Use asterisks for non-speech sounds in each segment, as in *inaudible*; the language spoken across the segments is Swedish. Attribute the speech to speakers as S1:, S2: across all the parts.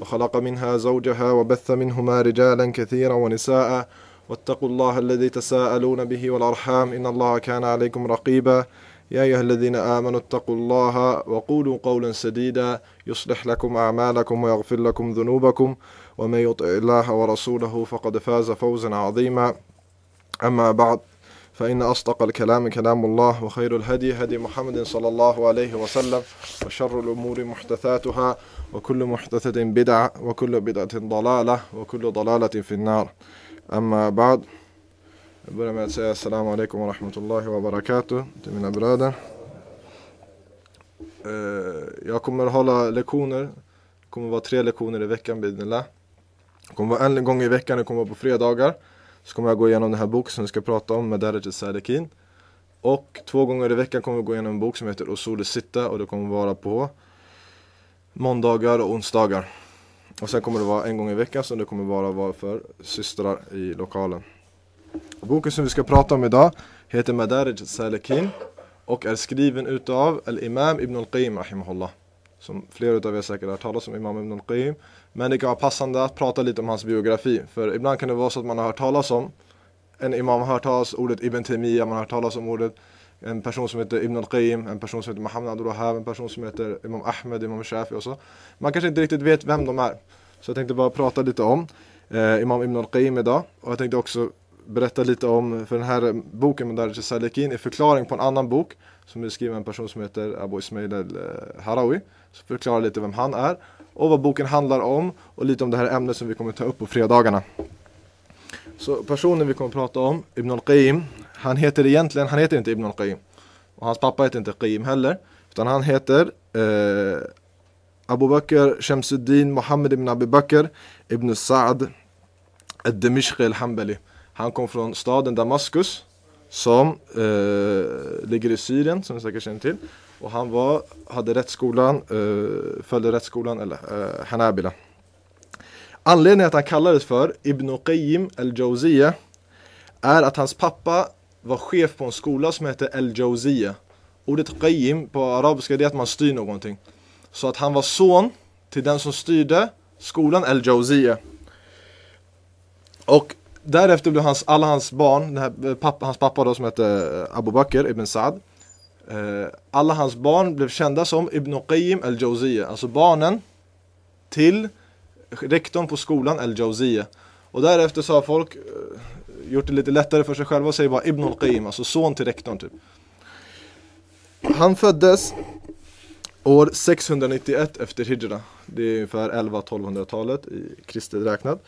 S1: وخلق منها زوجها وبث منهما رجالا كثيرا ونساء. واتقوا الله الذي تساءلون به والأرحام. إن الله كان عليكم رقيبا. يا أيها الذين آمنوا اتقوا الله وقولوا قولا سديدا. يصلح لكم أعمالكم ويغفر لكم ذنوبكم. ومن يطع الله ورسوله فقد فاز فوزا عظيما. أما بعد فإن أصدق الكلام كلام الله وخير الهدي هدي محمد صلى الله عليه وسلم وشر الأمور محدثاتها. وكل محدثة بدعة وكل بدعة ضلالة وكل ضلالة في النار أما بعد Jag börjar med att säga assalamu alaikum wa rahmatullahi wa barakatuh till mina bröder. Eh, Jag kommer att hålla lektioner. Det kommer att vara tre lektioner i veckan bidnillah. Det kommer att vara en gång i veckan, det kommer att vara på fredagar. Så kommer jag gå igenom den här boken som vi ska prata om med Daraj Sadikin. Och två gånger i veckan kommer vi gå igenom en bok som heter Usul Sitta och det kommer vara på måndagar och onsdagar. Och sen kommer det vara en gång i veckan som det kommer bara vara för systrar i lokalen. Boken som vi ska prata om idag heter Madarij Salikin och är skriven utav Al-Imam Ibn Al-Qayyim rahimahullah. Som flera utav er säkert har hört talas om Imam Ibn Al-Qayyim. Men det kan vara passande att prata lite om hans biografi. För ibland kan det vara så att man har hört talas om en imam har hört talas om ordet Ibn Taymiyyah, man har hört talas om ordet en person som heter Ibn Al-Qayyim, en person som heter Muhammad Abdul Wahhab, en person som heter Imam Ahmed, Imam Shafi och så. Man kanske inte riktigt vet vem de är. Så jag tänkte bara prata lite om eh, Imam Ibn Al-Qayyim idag. Och jag tänkte också berätta lite om, för den här boken med Salikin är förklaring på en annan bok som är skriven av en person som heter Abu Ismail al-Harawi. Så förklarar lite vem han är och vad boken handlar om och lite om det här ämnet som vi kommer ta upp på fredagarna. Så personen vi kommer prata om, Ibn al-Qayyim, han heter egentligen, han heter inte Ibn al-Qayyim. Och hans pappa heter inte Qayyim heller. Utan han heter eh, Abu Bakr Shamsuddin Muhammad ibn Abi Bakr ibn Sa'd al-Dimishqi al-Hanbali. Han kom från staden Damaskus som eh, ligger i Syrien som ni säkert känner till. Och han var, hade rättsskolan, eh, följde rättsskolan, eller eh, Hanabila. Anledningen att han kallades för Ibn Qayyim al-Jawziyah är att hans pappa var chef på en skola som hette El Jawzia Ordet Qayyim på arabiska är att man styr någonting. Så att han var son till den som styrde skolan al-Jawziyah. Och därefter blev hans, alla hans barn, här, eh, pappa, hans pappa då som hette eh, Abu Bakr ibn Saad Eh, alla hans barn blev kända som Ibn Qayyim al-Jawziyah. Alltså barnen till rektorn på skolan al-Jawziyah. Och därefter sa folk eh, gjort det lite lättare för sig själva och säger bara Ibn al-Qayyim, alltså son till rektorn typ. Han föddes år 691 efter Hijra. Det är ungefär 11-1200-talet i kristet räknat.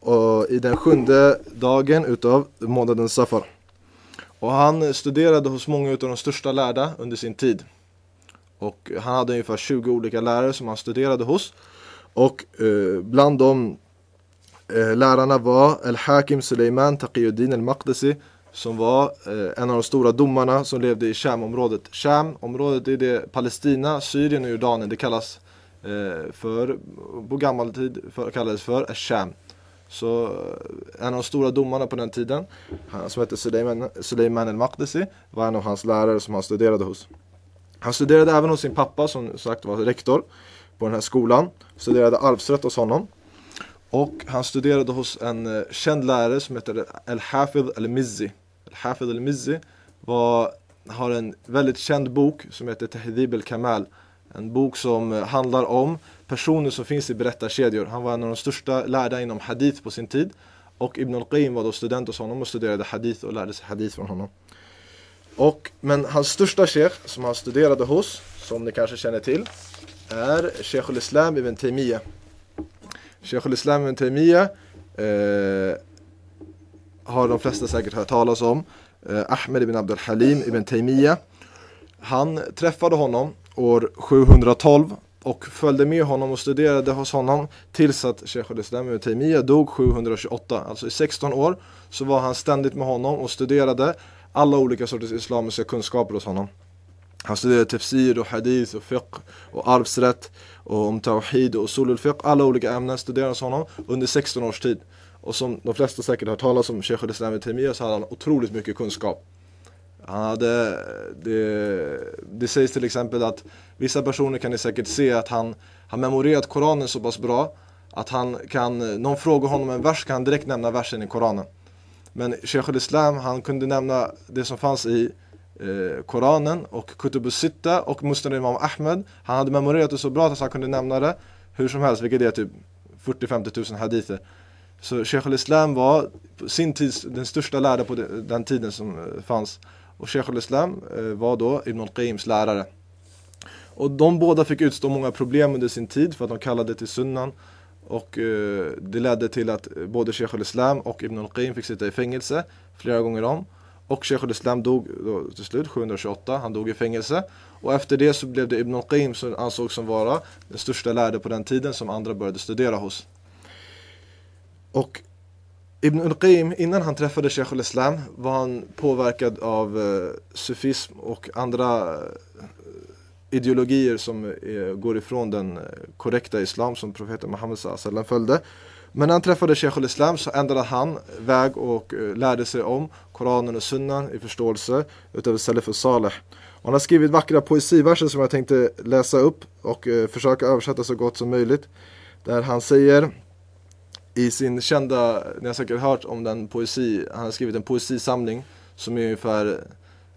S1: Och i den sjunde dagen utav månaden Safar. Och han studerade hos många utav de största lärda under sin tid. Och han hade ungefär 20 olika lärare som han studerade hos. Och eh, bland dem Eh, lärarna var Al-Hakim Suleiman Taqiyuddin Al-Maqdisi som var eh, en av de stora domarna som levde i Sham-området. Sham-området är det Palestina, Syrien och Jordanien. Det kallas eh, för, på gammal tid för, kallades för Sham. Så eh, en av de stora domarna på den tiden, han som hette Suleiman, Suleiman al-Maqdisi, var en av hans lärare som han studerade hos. Han studerade även hos sin pappa som sagt var rektor på den här skolan. Studerade arvsrätt hos honom. Och han studerade hos en eh, känd lärare som heter Al-Hafid al-Mizzi. Al-Hafid al-Mizzi var, har en väldigt känd bok som heter Tahdhib al-Kamal. En bok som eh, handlar om personer som finns i berättarkedjor. Han var en av de största lärda inom hadith på sin tid. Och Ibn al-Qayyim var då student hos honom och studerade hadith och lärde sig hadith från honom. Och, men hans största sheikh som han studerade hos, som ni kanske känner till, är Sheikh al-Islam ibn Taymiyyah. Sheikh al-Islam ibn Taymiyyah eh, har de flesta säkert hört talas om. Eh, Ahmed ibn Abdul Halim ibn Taymiyyah. Han träffade honom år 712 och följde med honom och studerade hos honom tills att Sheikh al-Islam ibn Taymiyyah dog 728. Alltså i 16 år så var han ständigt med honom och studerade alla olika sorters islamiska kunskaper hos honom. Han studerade tafsir och hadith och fiqh och arvsrätt och om tawhid och usulul fiqh. Alla olika ämnen studerades hos honom under 16 års tid. Och som de flesta säkert har hört talas om Sheikh al-Islam i Taymiyyah så hade han otroligt mycket kunskap. Han hade, det, det sägs till exempel att vissa personer kan ni säkert se att han har memorerat Koranen så pass bra att han kan, någon frågar honom en vers kan han direkt nämna versen i Koranen. Men Sheikh al-Islam han kunde nämna det som fanns i eh, Koranen och Kutub Sitta och Musnad Imam Ahmed. Han hade memorerat det så bra att han kunde nämna det hur som helst, vilket är typ 40-50 tusen hadither. Så Sheikh al-Islam var på sin tid den största lärda på den tiden som eh, fanns. Och Sheikh al-Islam eh, var då Ibn al-Qayyims lärare. Och de båda fick utstå många problem under sin tid för att de kallade till sunnan. Och eh, det ledde till att eh, både Sheikh al-Islam och Ibn al-Qayyim fick sitta i fängelse flera gånger om. Och Sheikh al-Islam dog då, till slut 728, han dog i fängelse. Och efter det så blev det Ibn al-Qayyim som ansågs som vara den största lärde på den tiden som andra började studera hos. Och Ibn al-Qayyim, innan han träffade Sheikh al-Islam var han påverkad av eh, sufism och andra eh, ideologier som eh, går ifrån den eh, korrekta islam som profeten Muhammed följde. Men när han träffade Sheikh al-Islam så ändrade han väg och eh, lärde sig om Koranen och Sunnan i förståelse utav Salif och Saleh. Han har skrivit vackra poesiverser som jag tänkte läsa upp och eh, försöka översätta så gott som möjligt. Där han säger i sin kända, ni har säkert hört om den poesi, han har skrivit en poesisamling som är ungefär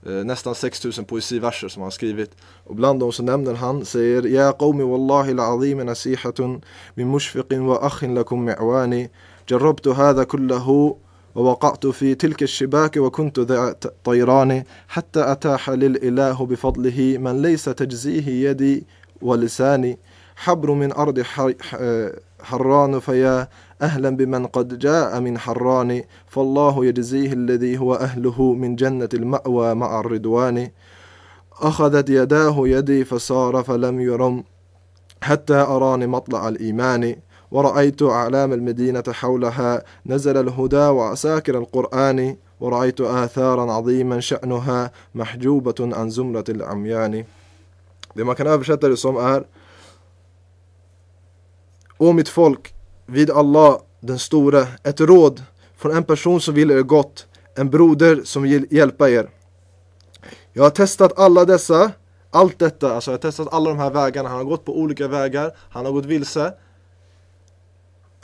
S1: nästan 6000 poesiverser som han skrivit. Och bland dem så nämner han, säger Ja qawmi wallahi al-azim nasihatun min mushfiqin wa akhin lakum mi'wani جربت هذا كله ووقعت في تلك الشباك وكنت ذا طيران حتى أتاح للإله بفضله من ليس تجزيه يدي ولساني حبر من أرض حران فيا أهلا بمن قد جاء من حران فالله يجزيه الذي هو أهله من جنة المأوى مع الرضوان. أخذت يداه يدي فصار فلم يرم حتى أراني مطلع الإيمان. ورأيت أعلام المدينة حولها نزل الهدى وعساكر القرآن. ورأيت آثارا عظيما شأنها محجوبة عن زمرة العميان. Det man kan översätta det som Å mitt folk, vid Allah den store, ett råd från en person som vill er gott, en broder som vill hjälpa er. Jag har testat alla dessa, allt detta, alltså jag har testat alla de här vägarna, han har gått på olika vägar, han har gått vilse.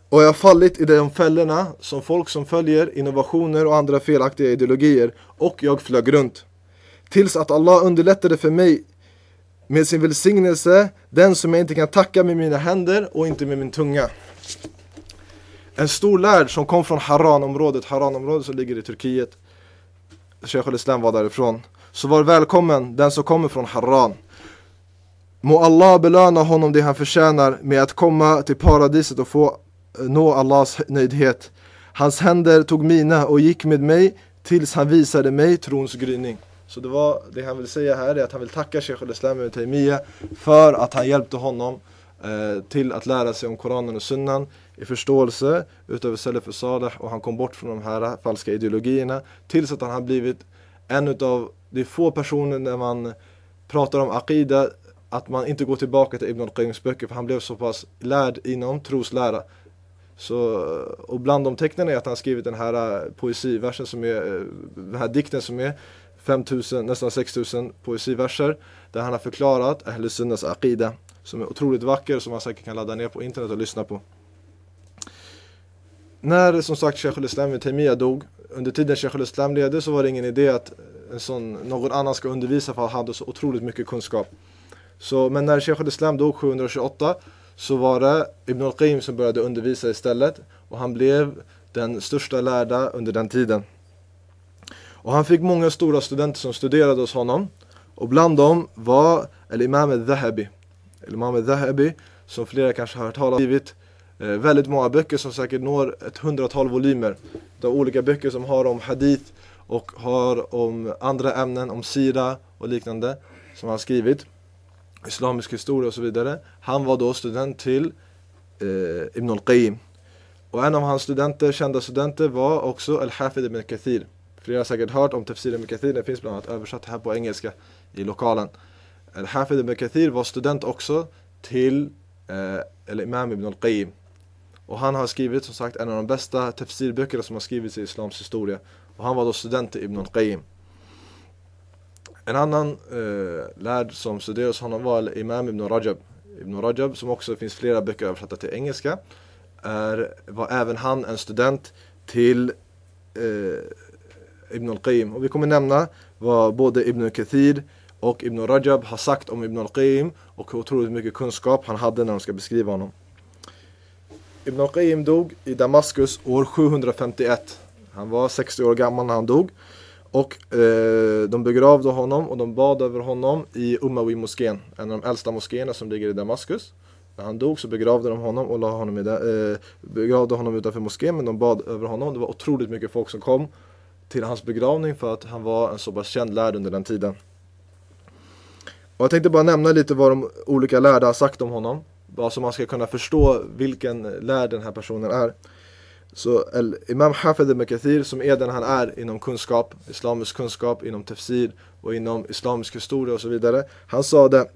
S1: Och jag har fallit i de fällorna som folk som följer innovationer och andra felaktiga ideologier och jag flög runt. Tills att Allah underlättade för mig med sin välsignelse, den som jag inte kan tacka med mina händer och inte med min tunga. En stor lärd som kom från Haranområdet, Haranområdet som ligger i Turkiet. Sheikh al-Islam var därifrån. Så var välkommen den som kommer från Haran. Må Allah belöna honom det han förtjänar med att komma till paradiset och få eh, nå Allahs nöjdhet. Hans händer tog mina och gick med mig tills han visade mig trons gryning. Så det, var, det han vill säga här är att han vill tacka Sheikh al-Islam ibn Taymiyyah för att han hjälpte honom eh, till att lära sig om Koranen och Sunnan i förståelse utav Salaf Saleh och han kom bort från de här falska ideologierna tills att han har blivit en utav de få personer när man pratar om Aqida att man inte går tillbaka till Ibn al-Qayyims böcker för han blev så pass lärd inom troslära. Så, och bland de tecknen är att han skrivit den här eh, poesiversen som är, eh, den här dikten som är 5000, nästan 6000 poesiverser där han har förklarat Ahl Sunnas Aqida som är otroligt vacker som man säkert kan ladda ner på internet och lyssna på. När som sagt Sheikh al-Islam ibn dog, under tiden Sheikh al-Islam levde så var det ingen idé att en sån, någon annan ska undervisa för han hade så otroligt mycket kunskap. Så, men när Sheikh al-Islam dog 728 så var det Ibn al-Qayyim som började undervisa istället och han blev den största lärda under den tiden. Och han fick många stora studenter som studerade hos honom. Och bland dem var Al-Imam al-Dhahabi. Al-Imam al-Dhahabi, som flera kanske har hört talas om, Eh, väldigt många böcker som säkert når ett hundratal volymer. Det är olika böcker som har om hadith och har om andra ämnen, om sira och liknande, som han skrivit. islamisk historia och så vidare. Han var då student till eh, Ibn al-Qayyim. Och en av hans studenter, kända studenter var också Al-Hafid ibn Kathir. Flera har säkert hört om Tafsir ibn Kathir, den finns bland annat översatt här på engelska i lokalen. Al-Hafid ibn Kathir var student också till eh, Imam ibn al-Qayyim. Och han har skrivit som sagt en av de bästa tafsirböckerna som har skrivits i Islams historia. Och han var då student till Ibn al-Qayyim. En annan eh, lärd som studerade hos honom var Imam Ibn Rajab. Ibn Rajab, som också finns flera böcker översatta till engelska, är, var även han en student till eh, Ibn al-Qayyim. Och vi kommer nämna vad både Ibn Kathir och Ibn Rajab har sagt om Ibn al-Qayyim och hur otroligt mycket kunskap han hade när de ska beskriva honom. Ibn al-Qayyim dog i Damaskus år 751. Han var 60 år gammal när han dog. Och eh, de begravde honom och de bad över honom i Umawi-moskén, en av de äldsta moskéerna som ligger i Damaskus. När han dog så begravde de honom och la honom i eh, begravde honom utanför moskén men de bad över honom. Det var otroligt mycket folk som kom till hans begravning för att han var en så pass känd lärd under den tiden. Och jag tänkte bara nämna lite vad de olika lärda har sagt om honom. Bara så man ska kunna förstå vilken lärd den här personen är. Så Imam Hafid ibn Kathir som är den han är inom kunskap, islamisk kunskap, inom tafsir och inom islamisk historia och så vidare. Han sa det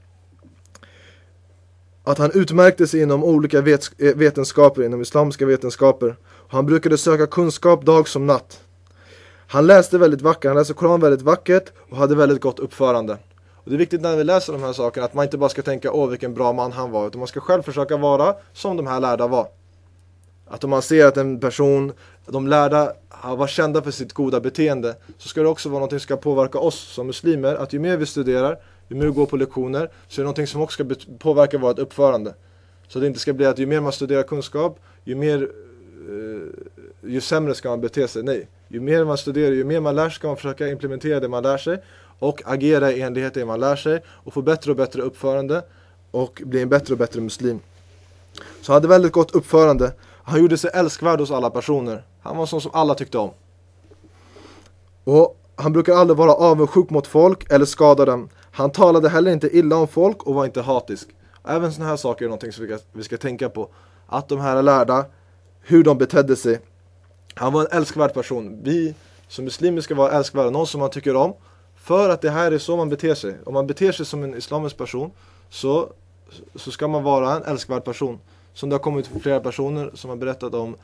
S1: att han utmärkte sig inom olika vetenskaper, inom islamiska vetenskaper. Han brukade söka kunskap dag som natt. Han läste väldigt vackert, han läste Koran väldigt vackert och hade väldigt gott uppförande. Och det är viktigt när vi läser de här sakerna att man inte bara ska tänka åh vilken bra man han var, utan man ska själv försöka vara som de här lärda var. Att om man ser att en person, de lärda var kända för sitt goda beteende, så ska det också vara något som ska påverka oss som muslimer, att ju mer vi studerar, ju mer vi går på lektioner, så är det någonting som också ska påverka vårt uppförande. Så det inte ska bli att ju mer man studerar kunskap, ju mer eh, ju sämre ska man bete sig. Nej, ju mer man studerar, ju mer man lär sig ska man försöka implementera det man lär sig och agera i enlighet med det man lär sig och få bättre och bättre uppförande och bli en bättre och bättre muslim. Så han hade väldigt gott uppförande. Han gjorde sig älskvärd hos alla personer. Han var en sån som alla tyckte om. Och han brukar aldrig vara avundsjuk mot folk eller skada dem. Han talade heller inte illa om folk och var inte hatisk. Även sådana här saker är någonting som vi ska, vi ska tänka på. Att de här är lärda, hur de betedde sig. Han var en älskvärd person. Vi som muslimer ska vara älskvärda, någon som man tycker om. För att det här är så man beter sig. Om man beter sig som en islamisk person så, så ska man vara en älskvärd person. Som det har kommit flera personer som har berättat om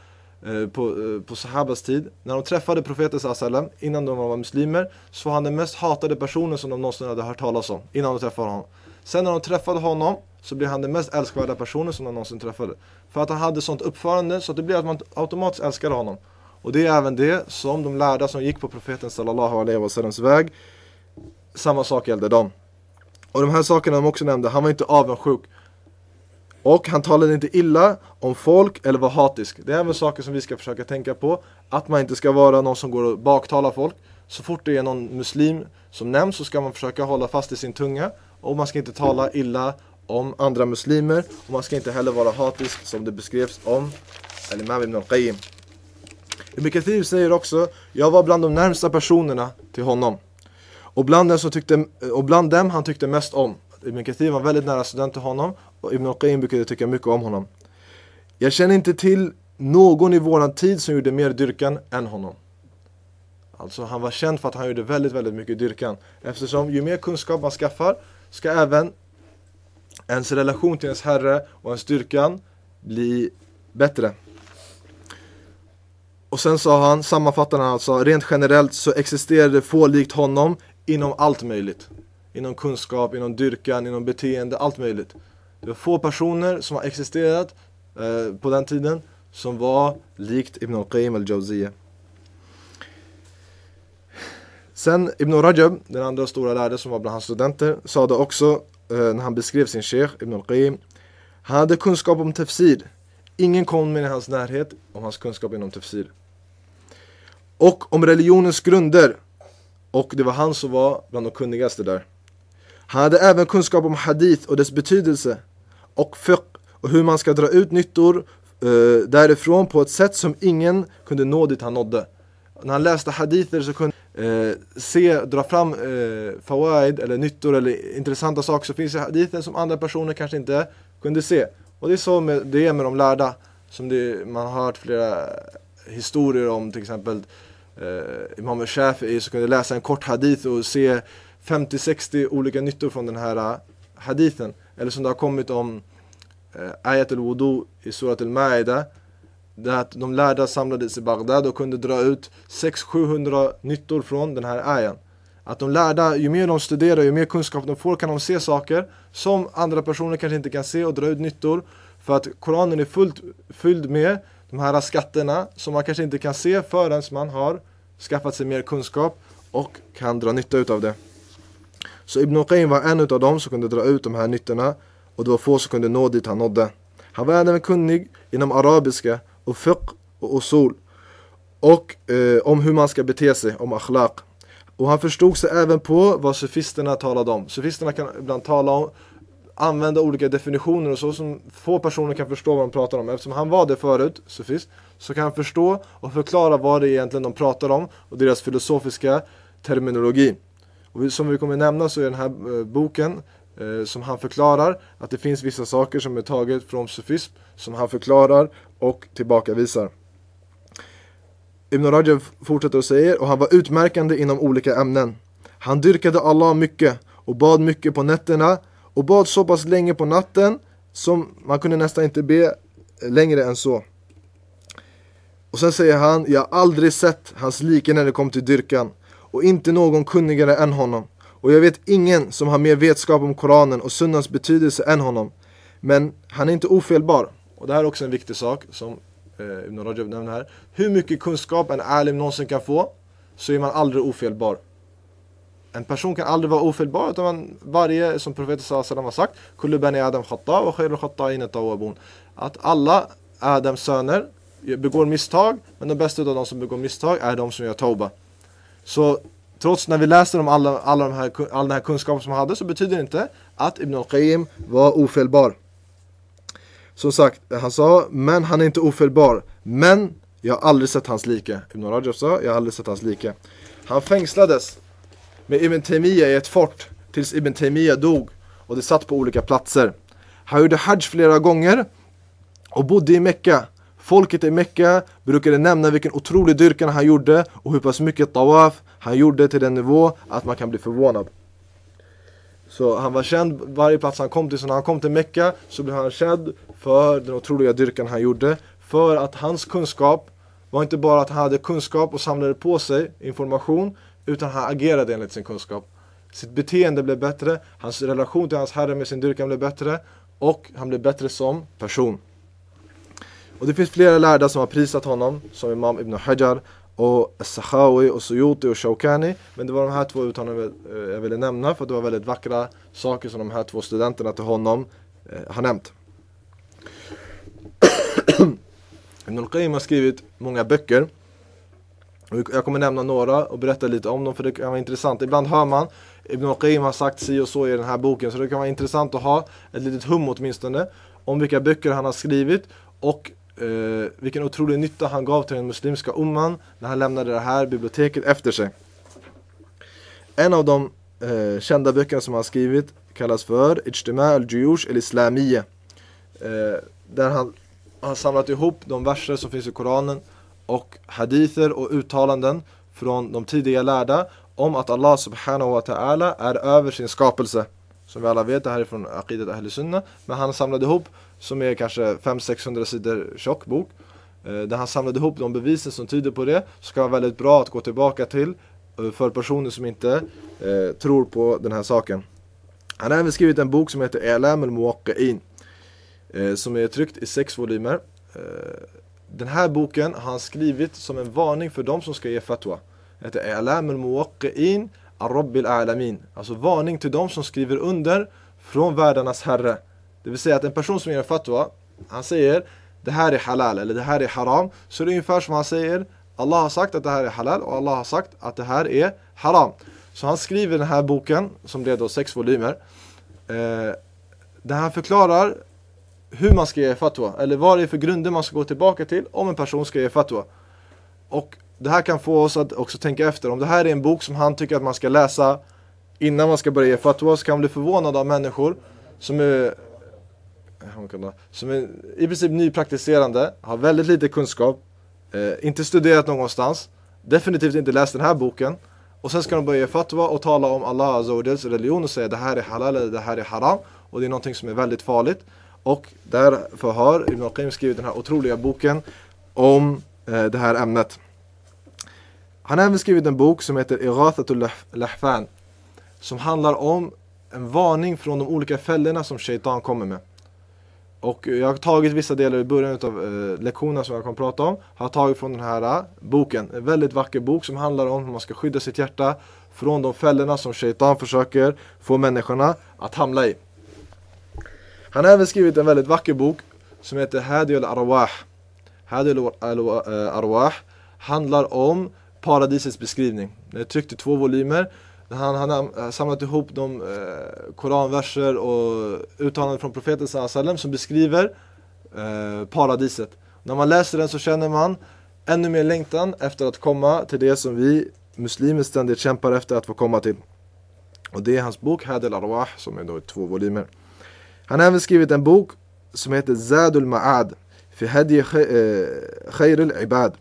S1: eh, på, eh, på Sahabas tid. När de träffade profeten sallam innan de var muslimer så var han den mest hatade personen som de någonsin hade hört talas om innan de träffade honom. Sen när de träffade honom så blev han den mest älskvärda personen som de någonsin träffade. För att han hade sånt uppförande så att det blev att man automatiskt älskade honom. Och det är även det som de lärda som gick på profeten sallallahu alaihi wasallams väg samma sak gällde dem. Och de här sakerna de också nämnde, han var inte avundsjuk. Och han talade inte illa om folk eller var hatisk. Det är även saker som vi ska försöka tänka på. Att man inte ska vara någon som går och baktalar folk. Så fort det är någon muslim som nämns så ska man försöka hålla fast i sin tunga. Och man ska inte tala illa om andra muslimer. Och man ska inte heller vara hatisk som det beskrevs om Al-Imam ibn al-Qayyim. Ibn Kathir säger också, jag var bland de närmsta personerna till honom. Och bland, dem, som tyckte, och bland dem han tyckte mest om. Ibn Kathir var väldigt nära student till honom och Ibn al-Qayyim brukade tycka mycket om honom. Jag känner inte till någon i våran tid som gjorde mer dyrkan än honom. Alltså han var känd för att han gjorde väldigt, väldigt mycket dyrkan. Eftersom ju mer kunskap man skaffar ska även ens relation till ens herre och ens dyrkan bli bättre. Och sen sa han, sammanfattande han alltså, rent generellt så existerar det få likt honom inom allt möjligt. Inom kunskap, inom dyrkan, inom beteende, allt möjligt. Det var få personer som har existerat eh, på den tiden som var likt Ibn al-Qayyim al-Jawziyah. Sen Ibn Rajab, den andra stora lärde som var bland hans studenter, sade också eh, när han beskrev sin sheikh Ibn al-Qayyim. Han hade kunskap om tafsir. Ingen kom med i hans närhet om hans kunskap inom tafsir. Och om religionens grunder och det var han som var bland de kunnigaste där. Han hade även kunskap om hadith och dess betydelse och fiqh och hur man ska dra ut nyttor uh, därifrån på ett sätt som ingen kunde nå dit han nådde. När han läste hadither så kunde eh, se, dra fram eh, fawaid eller nyttor eller intressanta saker som finns i hadithen som andra personer kanske inte kunde se. Och det är så med, det är med de lärda. Som det, man har hört flera historier om till exempel eh, Imam Shafi'i som kunde läsa en kort hadith och se 50-60 olika nyttor från den här eh, hadithen. Eller som det har kommit om eh, Ayat al-Wudu i Surat al-Maida. Där att de lärda samlades i Bagdad och kunde dra ut 600-700 nyttor från den här ayan. Att de lärda, ju mer de studerar, ju mer kunskap de får kan de se saker som andra personer kanske inte kan se och dra ut nyttor. För att Koranen är fullt fylld med de här skatterna som man kanske inte kan se förrän man har skaffat sig mer kunskap och kan dra nytta utav det. Så Ibn Qayyim var en utav dem som kunde dra ut de här nyttorna och det var få som kunde nå dit han nådde. Han var även kunnig inom arabiska och fiqh och usul och eh, om hur man ska bete sig, om akhlaq. Och han förstod sig även på vad sufisterna talade om. Sufisterna kan ibland tala om, använda olika definitioner och så som få personer kan förstå vad de pratar om. Eftersom han var det förut, sufist, så kan han förstå och förklara vad det är egentligen de pratar om och deras filosofiska terminologi. Och som vi kommer nämna så är den här eh, boken eh, som han förklarar att det finns vissa saker som är taget från sufism som han förklarar och tillbakavisar. Ibn Rajab fortsätter och säger och han var utmärkande inom olika ämnen. Han dyrkade Allah mycket och bad mycket på nätterna och bad så pass länge på natten som man kunde nästan inte be eh, längre än så. Och sen säger han, jag har aldrig sett hans like när det kom till dyrkan och inte någon kunnigare än honom. Och jag vet ingen som har mer vetskap om Koranen och sunnans betydelse än honom. Men han är inte ofelbar. Och det här är också en viktig sak som eh, Ibn Rajab nämner här. Hur mycket kunskap en alim någonsin kan få så är man aldrig ofelbar. En person kan aldrig vara ofelbar utan man, varje, som profeten sallam har sagt, Kullu bani Adam khata och khairul khata'in tawwabun. Att alla Adams söner begår misstag, men de bästa av de som begår misstag är de som gör tauba. Så trots när vi läser om alla, alla de här, all den här kunskapen som han hade så betyder det inte att Ibn al-Qayyim var ofelbar. Som sagt, han sa, men han är inte ofelbar. Men jag har aldrig sett hans like. Ibn Rajab sa, jag har aldrig sett hans like. Han fängslades med Ibn Taymiyyah i ett fort tills Ibn Taymiyyah dog. Och det satt på olika platser. Han gjorde hajj flera gånger och bodde i Mecka. Folket i Mecka brukade nämna vilken otrolig dyrkan han gjorde och hur pass mycket tawaf han gjorde till den nivå att man kan bli förvånad. Så han var känd varje plats han kom till. Så när han kom till Mecka så blev han känd för den otroliga dyrkan han gjorde. För att hans kunskap var inte bara att han hade kunskap och samlade på sig information. Utan han agerade enligt sin kunskap. Sitt beteende blev bättre. Hans relation till hans herre med sin dyrkan blev bättre. Och han blev bättre som person. Och det finns flera lärda som har prisat honom. Som Imam Ibn Hajar och Sakhawi och Suyuti och Shawkani. Men det var de här två uttalandena eh, jag ville nämna för det var väldigt vackra saker som de här två studenterna till honom eh, har nämnt. *clears throat* Ibn al-Qayyim har skrivit många böcker. Jag kommer nämna några och berätta lite om dem för det kan vara intressant. Ibland hör man Ibn Qayyim har sagt si och så i den här boken så det kan vara intressant att ha ett litet hum åtminstone om vilka böcker han har skrivit och eh, vilken otrolig nytta han gav till den muslimska umman när han lämnade det här biblioteket efter sig. En av de eh, kända böckerna som han skrivit kallas för Ijtima al-Juyush al-Islamiyya. Eh, där han har samlat ihop de verser som finns i Koranen och hadither och uttalanden från de tidiga lärda om att Allah subhanahu wa ta'ala är över sin skapelse. Som vi alla vet, det här är från Aqidat Ahl Sunnah. Men han samlade ihop, som är kanske 500-600 sidor tjock bok. Eh, där han samlade ihop de bevisen som tyder på det. Ska vara väldigt bra att gå tillbaka till eh, för personer som inte eh, tror på den här saken. Han har även skrivit en bok som heter Elam al-Muwaqqi'in. Eh, som är tryckt i sex volymer. Eh, den här boken har han skrivit som en varning för de som ska ge fatwa. Det heter Elam al-Muwaqqi'in al-Alamin” Alltså varning till de som skriver under från världarnas herre. Det vill säga att en person som ger en fatwa, han säger det här är halal eller det här är haram. Så det är ungefär som han säger Allah har sagt att det här är halal och Allah har sagt att det här är haram. Så han skriver den här boken, som blev då sex volymer, eh, där han förklarar hur man ska ge fatwa, eller vad det är för grunder man ska gå tillbaka till om en person ska ge fatwa. Och det här kan få oss att också tänka efter. Om det här är en bok som han tycker att man ska läsa innan man ska börja ge fatwa så kan man bli förvånad av människor som är eh, som är i princip nypraktiserande, har väldigt lite kunskap, eh, inte studerat någonstans, definitivt inte läst den här boken och sen ska de börja ge fatwa och tala om Allah Azawajals religion och säga det här är halal eller det här är haram och det är någonting som är väldigt farligt. Och därför har Ibn al-Qayyim skrivit den här otroliga boken om eh, det här ämnet. Han har även skrivit en bok som heter Irathatul Lahfan som handlar om en varning från de olika fällorna som shaitan kommer med. Och jag har tagit vissa delar i början av eh, lektionerna som jag kommer att prata om. Har tagit från den här eh, boken. En väldigt vacker bok som handlar om hur man ska skydda sitt hjärta från de fällorna som shaitan försöker få människorna att hamna i. Han har även skrivit en väldigt vacker bok som heter Hadi al-Arwah. Hadi al-Arwah handlar om paradisets beskrivning. Den är tryckt i två volymer. Han har eh, samlat ihop de eh, koranverser och uttalanden från profeten sallam som beskriver eh, paradiset. När man läser den så känner man ännu mer längtan efter att komma till det som vi muslimer ständigt kämpar efter att få komma till. Och det är hans bok Hadel Arwah som är då i två volymer. Han har även skrivit en bok som heter Zadul Ma'ad Fi Hadi Khair eh, al-Ibad.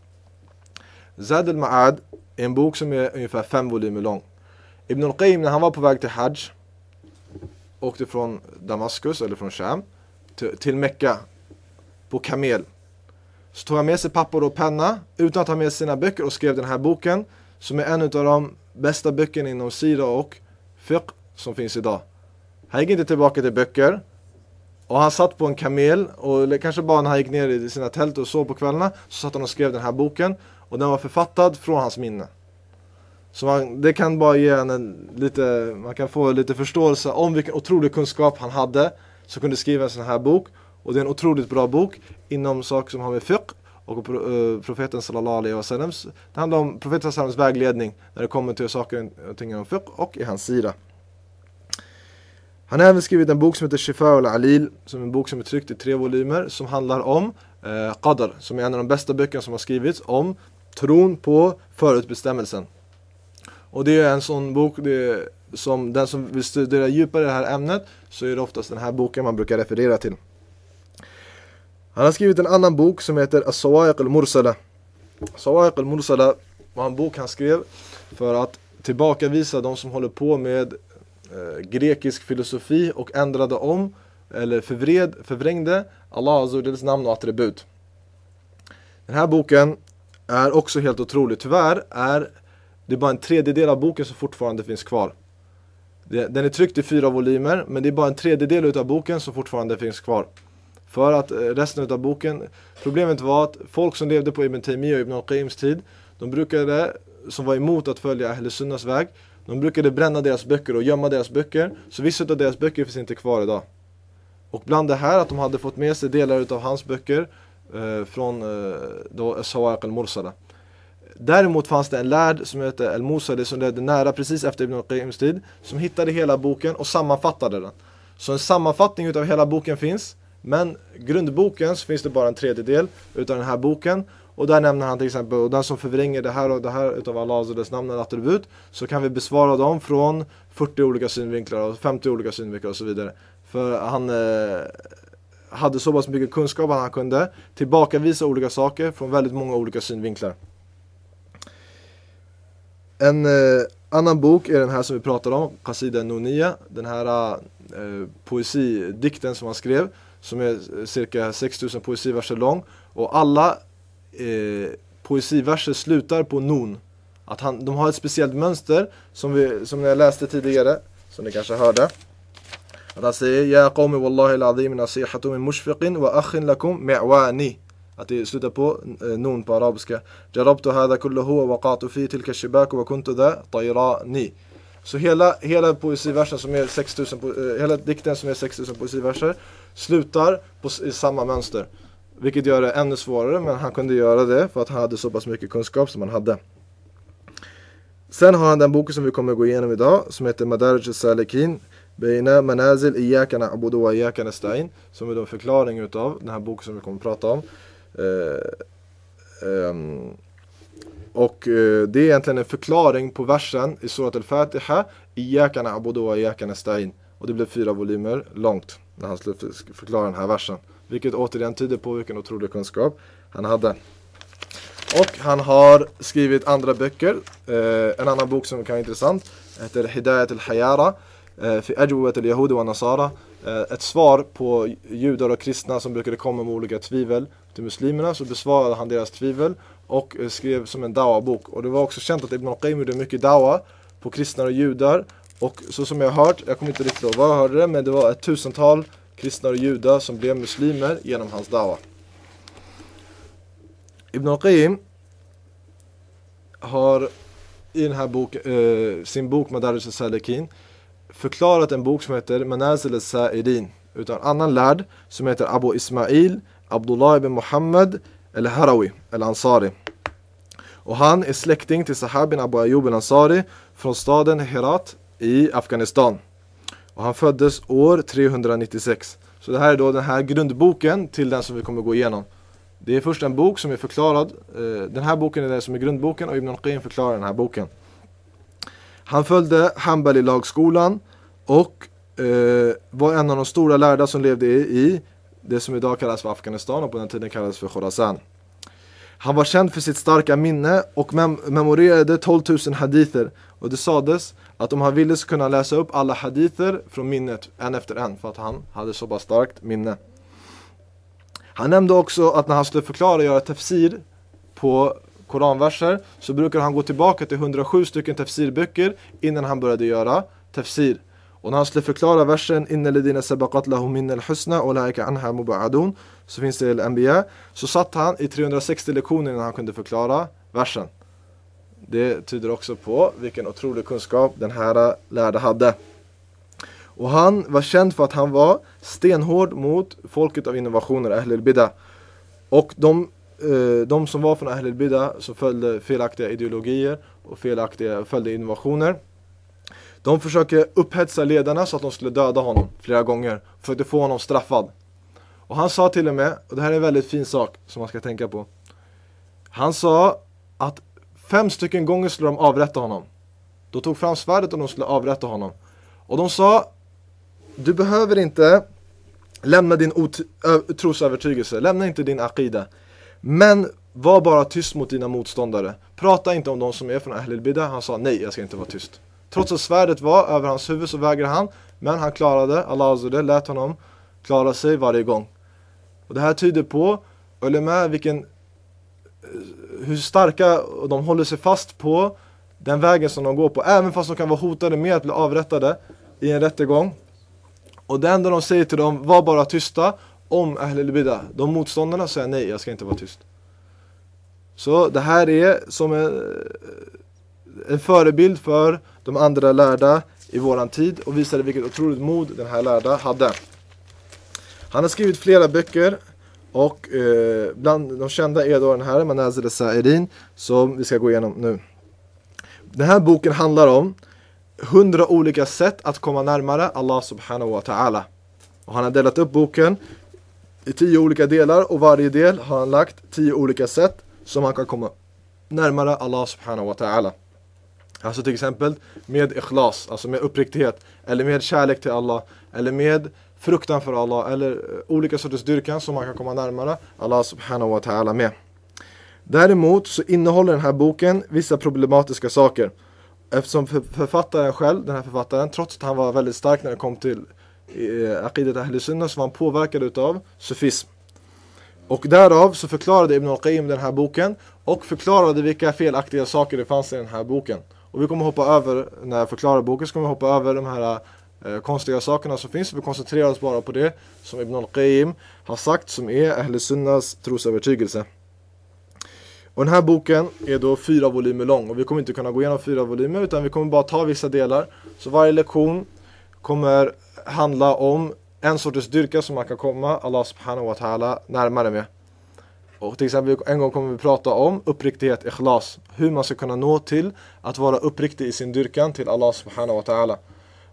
S1: Zadul Ma'ad är en bok som är ungefär fem volymer lång. Ibn al-Qayyim när han var på väg till Hajj åkte från Damaskus eller från Sham till, Mecka på kamel. Så tog han med sig papper och penna utan att ha med sina böcker och skrev den här boken som är en av de bästa böckerna inom Sira och Fiqh som finns idag. Han gick inte tillbaka till böcker och han satt på en kamel och kanske bara när han gick ner i sina tält och sov på kvällarna så satt han och skrev den här boken och den var författad från hans minne. Så man, det kan bara ge en, en lite, man kan få lite förståelse om vilken otrolig kunskap han hade som kunde skriva en sån här bok. Och det är en otroligt bra bok inom saker som har med fiqh och eh, profeten sallallahu alaihi wasallam. Det handlar om profeten sallallahu vägledning när det kommer till saker och ting om fiqh och i hans sida. Han har även skrivit en bok som heter Shifa al-Alil, som är en bok som är tryckt i tre volymer, som handlar om eh, Qadr, som är en av de bästa böckerna som har skrivits om tron på förutbestämmelsen. Och det är en sån bok, det som den som vill studera djupare i det här ämnet, så är det oftast den här boken man brukar referera till. Han har skrivit en annan bok som heter As-Sawa'iq al-Mursala. Sawa'iq al-Mursala var en bok han skrev för att tillbakavisa de som håller på med eh, grekisk filosofi och ändrade om eller förvred, förvrängde Allah Azza namn och attribut. Den här boken är också helt otrolig. Tyvärr är det bara en tredjedel av boken som fortfarande finns kvar. Den är tryckt i fyra volymer, men det är bara en tredjedel av boken som fortfarande finns kvar. För att eh, resten av boken, problemet var att folk som levde på Ibn Taymiyyah och Ibn al-Qayyims tid, de brukade, som var emot att följa Ahl Sunnas väg, de brukade bränna deras böcker och gömma deras böcker. Så vissa av deras böcker finns inte kvar idag. Och bland det här att de hade fått med sig delar av hans böcker eh, från eh, då Sawaq al-Mursala. Däremot fanns det en lärd som hette Al-Musadi som levde nära precis efter Ibn al-Qayyims tid som hittade hela boken och sammanfattade den. Så en sammanfattning utav hela boken finns men grundboken så finns det bara en tredjedel utav den här boken och där nämner han till exempel, och den som förvränger det här och det här utav Allahs och dess namn eller attribut så kan vi besvara dem från 40 olika synvinklar och 50 olika synvinklar och så vidare. För han eh, hade så pass mycket kunskap att han kunde tillbakavisa olika saker från väldigt många olika synvinklar. En eh, annan bok är den här som vi pratar om, Qasida Nunia. Den här eh, poesidikten som han skrev, som är eh, cirka 6000 poesiverser lång. Och alla eh, poesiverser slutar på non. Att han, de har ett speciellt mönster, som, vi, som jag läste tidigare, som ni kanske hörde. Att han säger Ja qawmi wallahi al-azim nasihatu min mushfiqin wa akhin lakum mi'wani. Att det slutar på eh, non på arabiska. Jarabtu hadha kulluhu wa waqatu fi tilka shibak wa kuntu dha tayrani. Så hela, hela poesiversen som är 6000, eh, hela dikten som är 6000 poesiverser slutar på, i samma mönster. Vilket gör det ännu svårare men han kunde göra det för att han hade så pass mycket kunskap som han hade. Sen har han den boken som vi kommer gå igenom idag som heter Madarij al-Salikin Beina Manazil Iyaka Na'budu wa Iyaka Nasta'in Som är då en förklaring utav den här boken som vi kommer att prata om. Eh, um, och eh, det är egentligen en förklaring på versen i Surat al-Fatiha Iyaka na'budu wa iyaka nasta'in Och det blev fyra volymer långt när han skulle förklara den här versen. Vilket återigen tyder på vilken otrolig kunskap han hade. Och han har skrivit andra böcker. Eh, en annan bok som kan vara intressant heter Hidayat al-Hayara eh, Fi Ajwat al-Yahudi wa Nasara eh, Ett svar på judar och kristna som brukade komma med olika tvivel till muslimerna. Så besvarade han deras tvivel och eh, skrev som en dawa-bok. Och det var också känt att Ibn al-Qayyim gjorde mycket dawa på kristna och judar. Och så som jag har hört, jag kommer inte riktigt ihåg vad jag hörde det, men det var ett tusental kristna och judar som blev muslimer genom hans dawa. Ibn al-Qayyim har i den här bok, eh, sin bok Madarij al-Salikin förklarat en bok som heter Manazil al-Sa'idin utan annan lärd som heter Abu Ismail Abdullah ibn Muhammad eller Harawi eller Ansari. Och han är släkting till sahabin Abu Ayyub al-Ansari från staden Herat i Afghanistan. Och han föddes år 396. Så det här är då den här grundboken till den som vi kommer gå igenom. Det är först en bok som är förklarad. Eh, den här boken är den som är grundboken och Ibn al-Qayyim förklarar den här boken. Han följde Hanbali lagskolan och eh, var en av de stora lärda som levde i det som idag kallas för Afghanistan och på den tiden kallades för Khorasan. Han var känd för sitt starka minne och mem memorerade 12 000 hadither. Och det sades att om han ville så kunde han läsa upp alla hadither från minnet en efter en för att han hade så pass starkt minne. Han nämnde också att när han skulle förklara och göra tafsir på koranverser så brukade han gå tillbaka till 107 stycken tafsirböcker innan han började göra tafsir. Och när han skulle förklara versen Inneledina sabaqat lahum minnal husna och laika anha muba'adun så finns det i Anbiya så satt han i 360 lektioner innan han kunde förklara versen. Det tyder också på vilken otrolig kunskap den här lärde hade. Och han var känd för att han var stenhård mot folket av innovationer, Ahlul Bida. Och de, eh, de som var från Ahlul Bida som följde felaktiga ideologier och felaktiga, följde innovationer. De försöker upphetsa ledarna så att de skulle döda honom flera gånger. Försökte få honom straffad. Och han sa till och med, och det här är en väldigt fin sak som man ska tänka på. Han sa att fem stycken gånger skulle de avrätta honom. De tog fram svärdet och de skulle avrätta honom. Och de sa, du behöver inte lämna din trosövertygelse, lämna inte din aqida. Men var bara tyst mot dina motståndare. Prata inte om de som är från Ahlil Bida. Han sa nej, jag ska inte vara tyst. Trots att svärdet var över hans huvud så vägrade han. Men han klarade, Allah Azza lät honom klara sig varje gång. Och det här tyder på, ulema, vilken, hur starka de håller sig fast på den vägen som de går på. Även fast de kan vara hotade med att bli avrättade i en rättegång. Och det enda de säger till dem, var bara tysta om Ahlul Bida. De motståndarna säger nej, jag ska inte vara tyst. Så det här är som en, en förebild för de andra lärda i våran tid och visade vilket otroligt mod den här lärda hade. Han har skrivit flera böcker och eh, bland de kända är då den här, Manazil al-Sa'idin, som vi ska gå igenom nu. Den här boken handlar om hundra olika sätt att komma närmare Allah subhanahu wa ta'ala. Och han har delat upp boken i tio olika delar och varje del har han lagt tio olika sätt som man kan komma närmare Allah subhanahu wa ta'ala. Alltså till exempel med ikhlas, alltså med uppriktighet, eller med kärlek till Allah, eller med fruktan för Allah, eller eh, olika sorters dyrkan som man kan komma närmare Allah subhanahu wa ta'ala med. Däremot så innehåller den här boken vissa problematiska saker. Eftersom författaren själv, den här författaren, trots att han var väldigt stark när det kom till eh, Aqidat Ahl Sunnah så var han påverkad utav sufism. Och därav så förklarade Ibn al-Qayyim den här boken och förklarade vilka felaktiga saker det fanns i den här boken. Och vi kommer hoppa över, när jag förklarar boken, så kommer vi hoppa över de här eh, konstiga sakerna som finns. Vi koncentrerar oss bara på det som Ibn al-Qayyim har sagt som är Ahl Sunnas trosövertygelse. Och den här boken är då fyra volymer lång och vi kommer inte kunna gå igenom fyra volymer utan vi kommer bara ta vissa delar. Så varje lektion kommer handla om en sorts dyrka som man kan komma Allah subhanahu wa ta'ala närmare med. Och till exempel en gång kommer vi prata om uppriktighet, ikhlas. Hur man ska kunna nå till att vara uppriktig i sin dyrkan till Allah subhanahu wa ta'ala.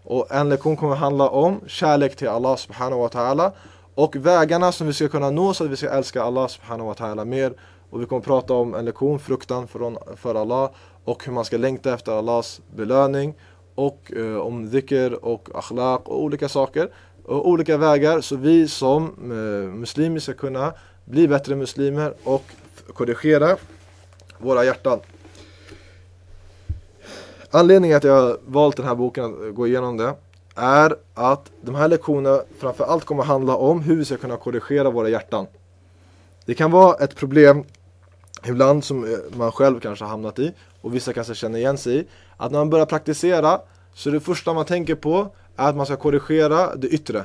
S1: Och en lektion kommer handla om kärlek till Allah subhanahu wa ta'ala. Och vägarna som vi ska kunna nå så att vi ska älska Allah subhanahu wa ta'ala mer och vi kommer prata om en lektion, fruktan för, för Allah och hur man ska längta efter Allahs belöning och eh, om dhikr och akhlaq och olika saker och olika vägar så vi som eh, muslimer ska kunna bli bättre muslimer och korrigera våra hjärtan. Anledningen till att jag har valt den här boken att gå igenom det är att de här lektionerna framför allt kommer handla om hur vi ska kunna korrigera våra hjärtan. Det kan vara ett problem ibland som eh, man själv kanske har hamnat i och vissa kanske känner igen sig i. Att när man börjar praktisera så det första man tänker på är att man ska korrigera det yttre.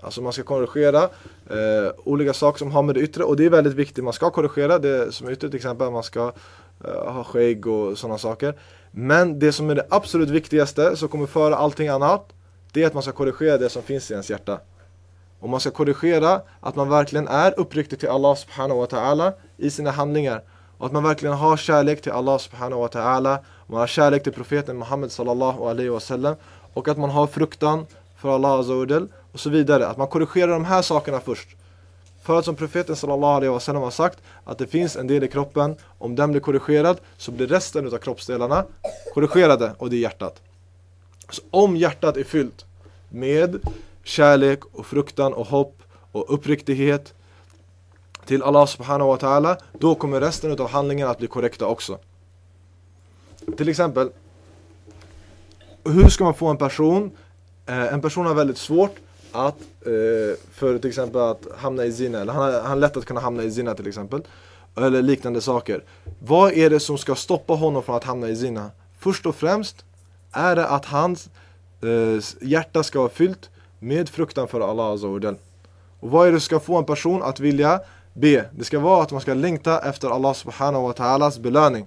S1: Alltså man ska korrigera eh, olika saker som har med det yttre och det är väldigt viktigt. Man ska korrigera det som är yttre till exempel. Man ska eh, ha skägg och sådana saker. Men det som är det absolut viktigaste som kommer före allting annat det är att man ska korrigera det som finns i ens hjärta. Och man ska korrigera att man verkligen är uppriktig till Allah subhanahu wa ta'ala i sina handlingar. Och att man verkligen har kärlek till Allah subhanahu wa ta'ala. Man har kärlek till profeten Muhammed sallallahu alaihi wasallam. Och att man har fruktan för Allah azawajal och så vidare. Att man korrigerar de här sakerna först. För att som profeten sallallahu alaihi wasallam har sagt att det finns en del i kroppen, om den blir korrigerad så blir resten av kroppsdelarna korrigerade och det är hjärtat. Så om hjärtat är fyllt med kärlek och fruktan och hopp och uppriktighet till Allah subhanahu wa ta'ala, då kommer resten av handlingen att bli korrekta också. Till exempel, hur ska man få en person, eh, en person har väldigt svårt att, eh, för till exempel att hamna i zina, eller han har, han lätt att kunna hamna i zina till exempel, eller liknande saker. Vad är det som ska stoppa honom från att hamna i zina? Först och främst är det att hans eh, hjärta ska vara fyllt med fruktan för Allah Azawajal. Och vad är det som ska få en person att vilja be? Det ska vara att man ska längta efter Allah Subhanahu wa Ta'alas belöning.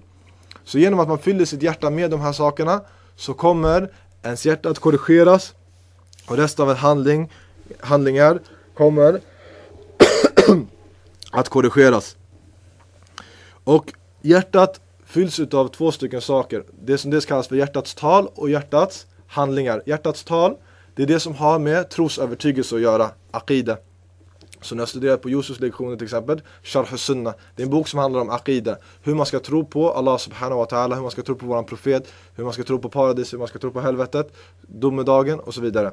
S1: Så genom att man fyller sitt hjärta med de här sakerna så kommer ens hjärta att korrigeras och resten av en handling, handlingar kommer *clears throat* att korrigeras. Och hjärtat fylls av två stycken saker. Det som dels kallas för hjärtats tal och hjärtats handlingar. Hjärtats tal, det är det som har med trosövertygelse att göra, akida. Så när jag studerar på Josefs lektioner till exempel, Sharh Sunna. Det är en bok som handlar om aqida. Hur man ska tro på Allah subhanahu wa ta'ala, hur man ska tro på våran profet, hur man ska tro på paradiset, hur man ska tro på helvetet, domedagen och så vidare.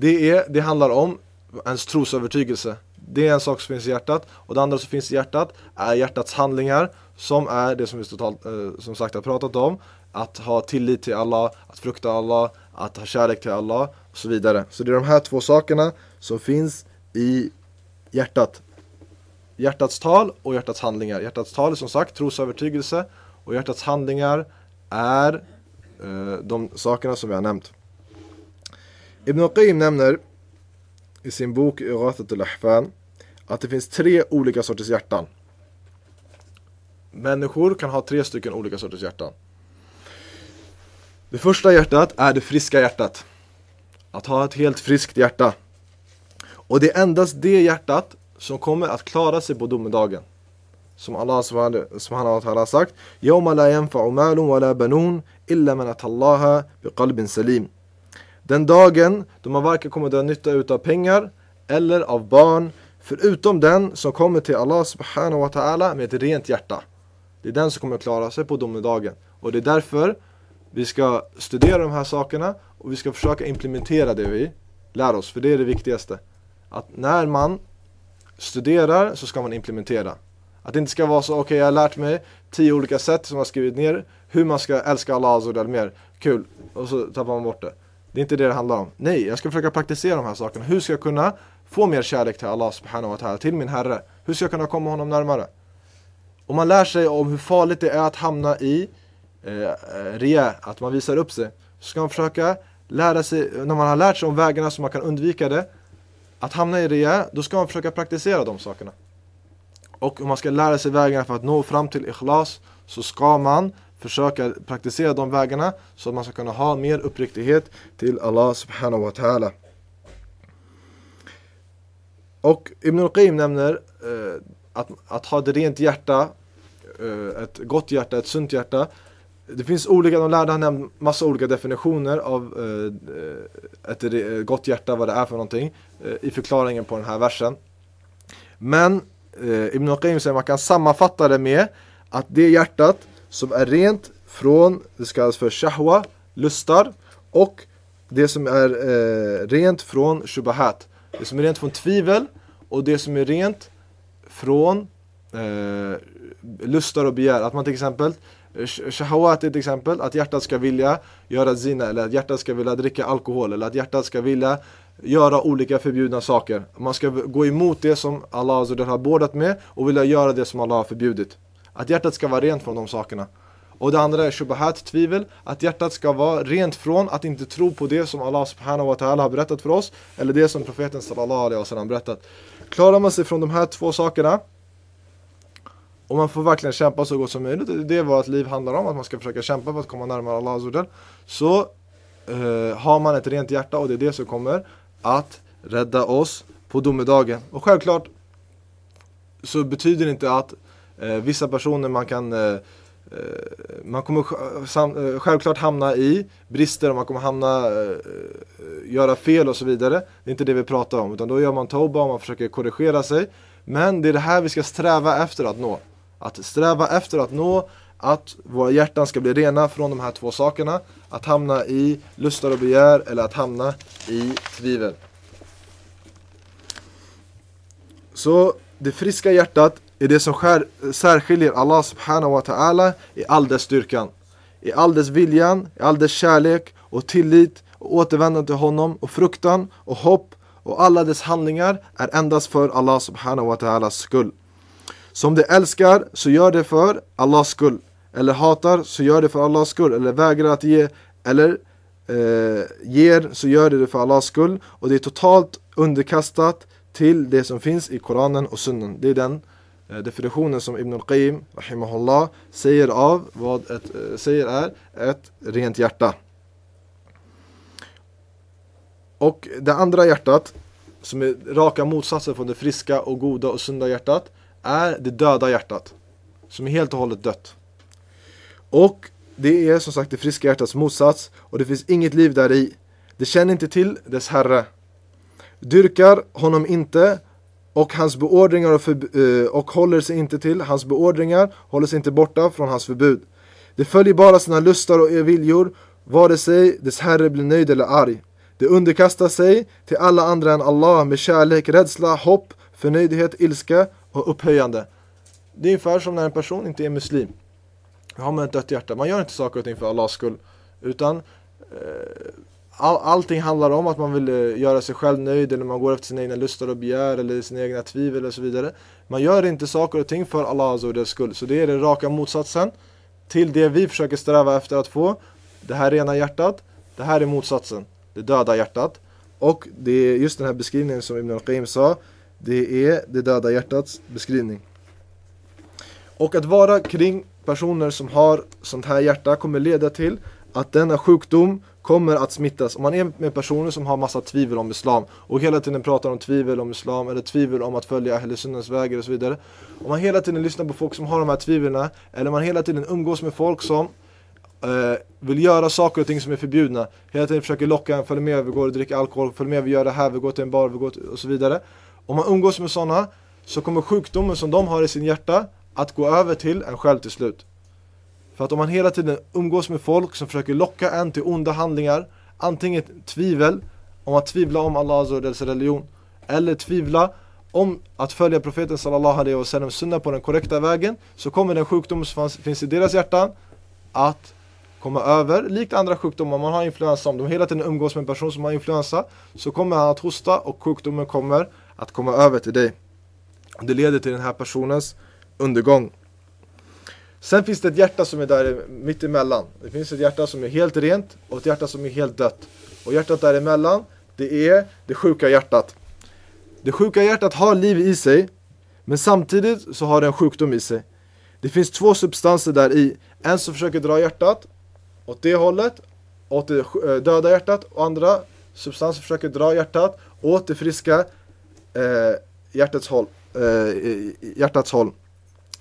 S1: Det, är, det handlar om ens trosövertygelse. Det är en sak som finns i hjärtat. Och det andra som finns i hjärtat är hjärtats handlingar. Som är det som vi totalt, eh, som sagt har pratat om. Att ha tillit till Allah, att frukta Allah, att ha kärlek till Allah och så vidare. Så det är de här två sakerna som finns i hjärtat. Hjärtats tal och hjärtats handlingar. Hjärtats tal är som sagt trosövertygelse och hjärtats handlingar är eh, de sakerna som vi har nämnt. Ibn Qayyim nämner i sin bok Irathat al-Ahfan att det finns tre olika sorters hjärtan. Människor kan ha tre stycken olika sorters hjärtan. Det första hjärtat är det friska hjärtat. Att ha ett helt friskt hjärta. Och det är endast det hjärtat som kommer att klara sig på domedagen. Som Allah subhanahu wa ta'ala har sagt. يَوْمَ لَا يَنْفَعُ مَالٌ وَلَا بَنُونَ إِلَّا مَنْ أَتَى اللَّهَ بِقَلْبٍ سَلِيمٍ den dagen då man varken kommer dra nytta utav pengar eller av barn förutom den som kommer till Allah subhanahu wa ta'ala med ett rent hjärta. Det är den som kommer att klara sig på domedagen. Och det är därför vi ska studera de här sakerna och vi ska försöka implementera det vi lär oss. För det är det viktigaste. Att när man studerar så ska man implementera. Att det inte ska vara så, okej okay, jag har lärt mig tio olika sätt som jag har skrivit ner hur man ska älska Allah Azza mer. Kul! Och så tappar man bort det. Det är inte det det handlar om. Nej, jag ska försöka praktisera de här sakerna. Hur ska jag kunna få mer kärlek till Allah subhanahu wa ta'ala, till min Herre? Hur ska jag kunna komma honom närmare? Om man lär sig om hur farligt det är att hamna i eh, eh ria, att man visar upp sig, så ska man försöka lära sig, när man har lärt sig om vägarna så man kan undvika det, att hamna i ria, då ska man försöka praktisera de sakerna. Och om man ska lära sig vägarna för att nå fram till ikhlas, så ska man försöka praktisera de vägarna så att man ska kunna ha mer uppriktighet till Allah subhanahu wa ta'ala. Och Ibn al-Qayyim nämner eh, att, att ha ett rent hjärta, eh, ett gott hjärta, ett sunt hjärta. Det finns olika, de lärde har nämnt massa olika definitioner av eh, ett gott hjärta, vad det är för någonting, eh, i förklaringen på den här versen. Men eh, Ibn al-Qayyim säger man kan sammanfatta det med att det hjärtat som är rent från, det kallas för shahwa, lustar och det som är eh, rent från shubahat. Det som är rent från tvivel och det som är rent från eh, lustar och begär. Att man till exempel eh, Shahawat är ett exempel, att hjärtat ska vilja göra zina eller att hjärtat ska vilja dricka alkohol eller att hjärtat ska vilja göra olika förbjudna saker. Man ska gå emot det som Allah har bordat med och vilja göra det som Allah har förbjudit. Att hjärtat ska vara rent från de sakerna. Och det andra är shubahat, tvivel. Att hjärtat ska vara rent från att inte tro på det som Allah subhanahu wa ta'ala har berättat för oss. Eller det som profeten sallallahu alaihi wasallam berättat. Klarar man sig från de här två sakerna och man får verkligen kämpa så gott som möjligt. Det är vad ett liv handlar om, att man ska försöka kämpa för att komma närmare Allah Azudel. Så eh, har man ett rent hjärta och det är det som kommer att rädda oss på domedagen. Och självklart så betyder det inte att Eh, vissa personer man kan eh, eh man kommer eh, självklart hamna i brister och man kommer hamna, göra fel och så vidare. Det är inte det vi pratar om, utan då gör man toba och man försöker korrigera sig. Men det är det här vi ska sträva efter att nå. Att sträva efter att nå att våra hjärtan ska bli rena från de här två sakerna. Att hamna i lustar och begär eller att hamna i tvivel. Så det friska hjärtat är det som skär, särskiljer Allah subhanahu wa ta'ala i all dess styrkan. I all dess viljan, i all dess kärlek och tillit och återvändande till honom och fruktan och hopp och alla dess handlingar är endast för Allah subhanahu wa ta'alas skull. Som det älskar så gör det för Allahs skull. Eller hatar så gör det för Allahs skull. Eller vägrar att ge eller eh, ger så gör det för Allahs skull. Och det är totalt underkastat till det som finns i Koranen och Sunnan. Det är den eh, Eh, definitionen som Ibn al-Qayyim rahimahullah säger av vad ett, eh, säger är ett rent hjärta. Och det andra hjärtat som är raka motsatsen från det friska och goda och sunda hjärtat är det döda hjärtat. Som är helt och hållet dött. Och det är som sagt det friska hjärtats motsats och det finns inget liv där i. Det känner inte till dess herre. Dyrkar honom inte och hans beordringar och, eh, och håller sig inte till hans beordringar, håller sig inte borta från hans förbud. Det följer bara sina lustar och viljor, vare sig dess herre blir nöjd eller arg. Det underkastar sig till alla andra än Allah med kärlek, rädsla, hopp, förnöjdhet, ilska och upphöjande. Det är ungefär som när en person inte är muslim. Då Har man ett dött hjärta. Man gör inte saker och ting för Allahs skull. Utan eh, all, allting handlar om att man vill eh, göra sig själv nöjd eller man går efter sina egna lustar och begär eller sina egna tvivel och så vidare. Man gör inte saker och ting för Allahs skull. Så det är den raka motsatsen till det vi försöker sträva efter att få. Det här rena hjärtat. Det här är motsatsen. Det döda hjärtat. Och det är just den här beskrivningen som Ibn al-Qaim sa. Det är det döda hjärtats beskrivning. Och att vara kring personer som har sånt här hjärta kommer leda till att denna sjukdom kommer att smittas. Om man är med personer som har massa tvivel om Islam och hela tiden pratar om tvivel om Islam eller tvivel om att följa Ahl vägar och så vidare. Om man hela tiden lyssnar på folk som har de här tvivlen eller man hela tiden umgås med folk som eh, vill göra saker och ting som är förbjudna. Hela tiden försöker locka en, följ med, vi går och dricker alkohol, följ med, vi gör det här, vi går till en bar, vi går till, och så vidare. Om man umgås med sådana så kommer sjukdomen som de har i sin hjärta att gå över till en själv till slut. För att om man hela tiden umgås med folk som försöker locka en till onda handlingar, antingen tvivel, om att tvivla om Allahs religion, eller tvivla om att följa profeten sallallahu alaihi wasallam sunna på den korrekta vägen, så kommer den sjukdom som finns i deras hjärtan att komma över, likt andra sjukdomar, om man har influensa, om de hela tiden umgås med en person som har influensa, så kommer han att hosta och sjukdomen kommer att komma över till dig. Det leder till den här personens undergång. Sen finns det ett hjärta som är där mitt emellan. Det finns ett hjärta som är helt rent och ett hjärta som är helt dött. Och hjärtat däremellan, det är det sjuka hjärtat. Det sjuka hjärtat har liv i sig, men samtidigt så har det en sjukdom i sig. Det finns två substanser där i. En som försöker dra hjärtat åt det hållet, åt det eh, döda hjärtat, och andra substanser försöker dra hjärtat åt det friska eh, hjärtats, håll, eh, hjärtats håll.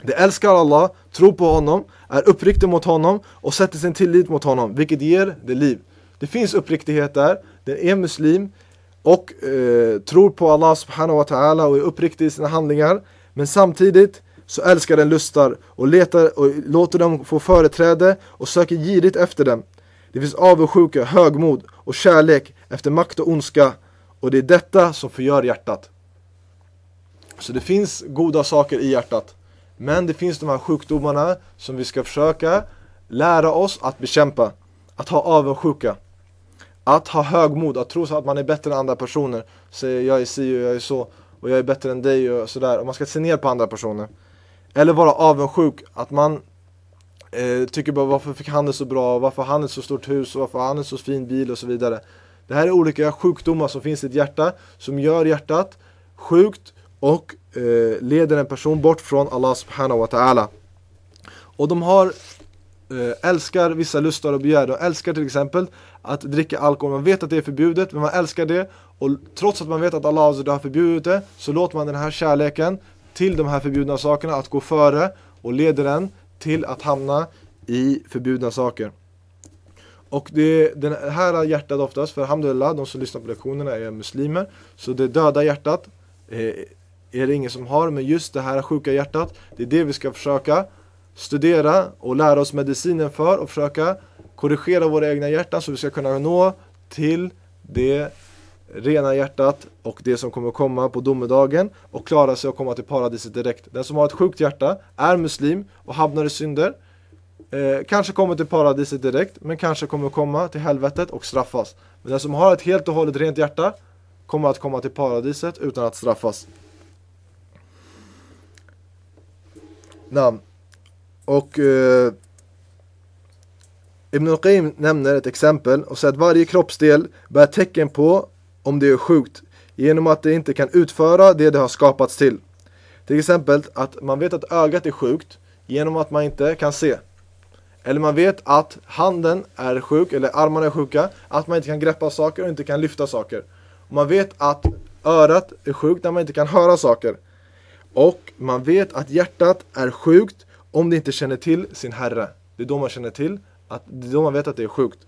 S1: De älskar Allah, tror på honom, är uppriktig mot honom och sätter sin tillit mot honom, vilket ger det liv. Det finns uppriktighet där, den är muslim och eh, tror på Allah subhanahu wa ta'ala och är uppriktig i sina handlingar. Men samtidigt så älskar den lustar och letar och låter dem få företräde och söker girigt efter dem. Det finns avundsjuka, högmod och kärlek efter makt och ondska och det är detta som förgör hjärtat. Så det finns goda saker i hjärtat. Men det finns de här sjukdomarna som vi ska försöka lära oss att bekämpa. Att ha avundsjuka. Att ha högmod, att tro att man är bättre än andra personer. Säga jag är si och jag är så och jag är bättre än dig och sådär. Och man ska se ner på andra personer. Eller vara avundsjuk, att man eh, tycker bara varför fick han det så bra, varför har han ett så stort hus och varför har han en så fin bil och så vidare. Det här är olika sjukdomar som finns i ett hjärta som gör hjärtat sjukt och eh, leder en person bort från Allah subhanahu wa ta'ala. Och de har eh, älskar vissa lustar och begär. De älskar till exempel att dricka alkohol. Man vet att det är förbjudet, men man älskar det. Och trots att man vet att Allah har förbjudit det, så låter man den här kärleken till de här förbjudna sakerna att gå före och leder den till att hamna i förbjudna saker. Och det den här hjärtat oftast, för alhamdulillah, de som lyssnar på lektionerna är muslimer. Så det döda hjärtat eh, är det ingen som har, men just det här sjuka hjärtat, det är det vi ska försöka studera och lära oss medicinen för och försöka korrigera våra egna hjärtan så vi ska kunna nå till det rena hjärtat och det som kommer komma på domedagen och klara sig och komma till paradiset direkt. Den som har ett sjukt hjärta, är muslim och hamnar i synder eh, kanske kommer till paradiset direkt men kanske kommer komma till helvetet och straffas. Men den som har ett helt och hållet rent hjärta kommer att komma till paradiset utan att straffas. Namn. Och eh, Ibn al-Qayyim nämner ett exempel och säger att varje kroppsdel bär tecken på om det är sjukt genom att det inte kan utföra det det har skapats till. Till exempel att man vet att ögat är sjukt genom att man inte kan se. Eller man vet att handen är sjuk, eller armarna är sjuka, att man inte kan greppa saker och inte kan lyfta saker. Man vet att örat är sjukt när man inte kan höra saker. Och man vet att hjärtat är sjukt om det inte känner till sin Herre. Det är då man känner till, att, det är då man vet att det är sjukt.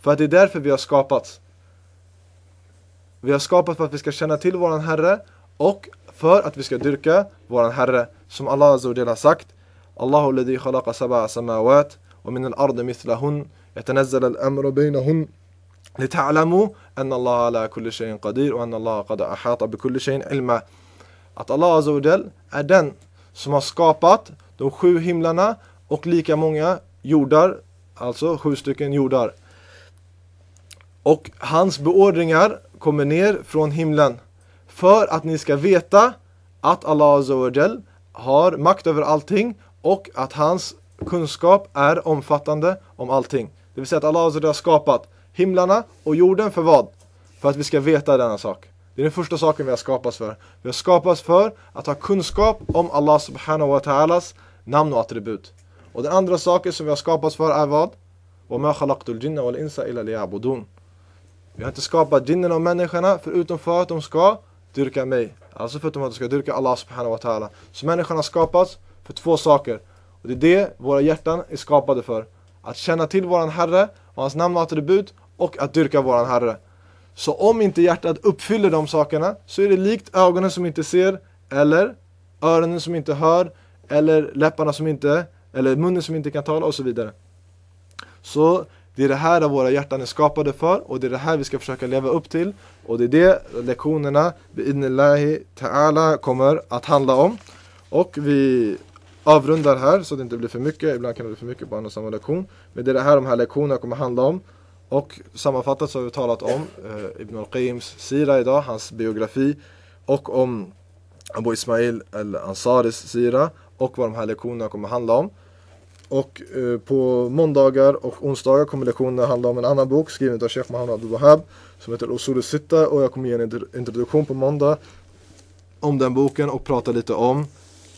S1: För att det är därför vi har skapats. Vi har skapats för att vi ska känna till våran Herre och för att vi ska dyrka våran Herre. Som Allah har sagt. Allahu alladhi khalaqa sab'a samawat och min al-ard mithlahun يتنزل الأمر بينهن لتعلموا أن الله على كل شيء قدير وأن الله قد أحاط بكل شيء علما att Allah Azawajal är den som har skapat de sju himlarna och lika många jordar, alltså sju stycken jordar. Och hans beordringar kommer ner från himlen för att ni ska veta att Allah Azawajal har makt över allting och att hans kunskap är omfattande om allting. Det vill säga att Allah Azawajal har skapat himlarna och jorden för vad? För att vi ska veta denna sak. Det är den första saken vi har skapats för. Vi har skapats för att ha kunskap om Allah subhanahu wa ta'alas namn och attribut. Och den andra saken som vi har skapats för är vad? وَمَا خَلَقْتُ الْجِنَّ وَالْإِنسَ إِلَّا لِيَعْبُدُونَ Vi har inte skapat jinnen och människorna förutom för att de ska dyrka mig. Alltså för att de ska dyrka Allah subhanahu wa ta'ala. Så människan har skapats för två saker. Och det är det våra hjärtan är skapade för. Att känna till våran Herre och hans namn och attribut och att dyrka våran Herre. Så om inte hjärtat uppfyller de sakerna så är det likt ögonen som inte ser eller öronen som inte hör eller läpparna som inte eller munnen som inte kan tala och så vidare. Så det är det här våra hjärtan är skapade för och det är det här vi ska försöka leva upp till och det är det lektionerna bi'idnillahi ta'ala kommer att handla om. Och vi avrundar här så det inte blir för mycket, ibland kan det bli för mycket på en och samma lektion. Men det är det här de här lektionerna kommer handla om. Och sammanfattat så har vi talat om eh, Ibn al-Qayyims sira idag, hans biografi och om Abu Ismail al-Ansaris sira och vad de här lektionerna kommer handla om. Och eh, på måndagar och onsdagar kommer lektionerna handla om en annan bok skriven av Sheikh Mohammed Abdul Wahab som heter Usul Sitta och jag kommer ge en introduktion på måndag om den boken och prata lite om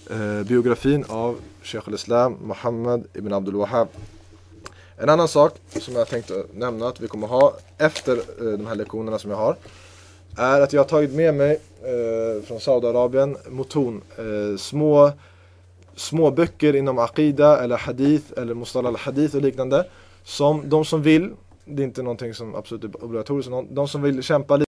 S1: eh, biografin av Sheikh al-Islam Mohammed ibn Abdul Wahab. En annan sak som jag tänkte nämna att vi kommer ha efter eh, de här lektionerna som jag har är att jag har tagit med mig eh, från Saudiarabien moton, eh, små, små böcker inom Aqida eller Hadith eller Mustal al-Hadith och liknande som de som vill, det är inte någonting som absolut är obligatoriskt, de som vill kämpa lite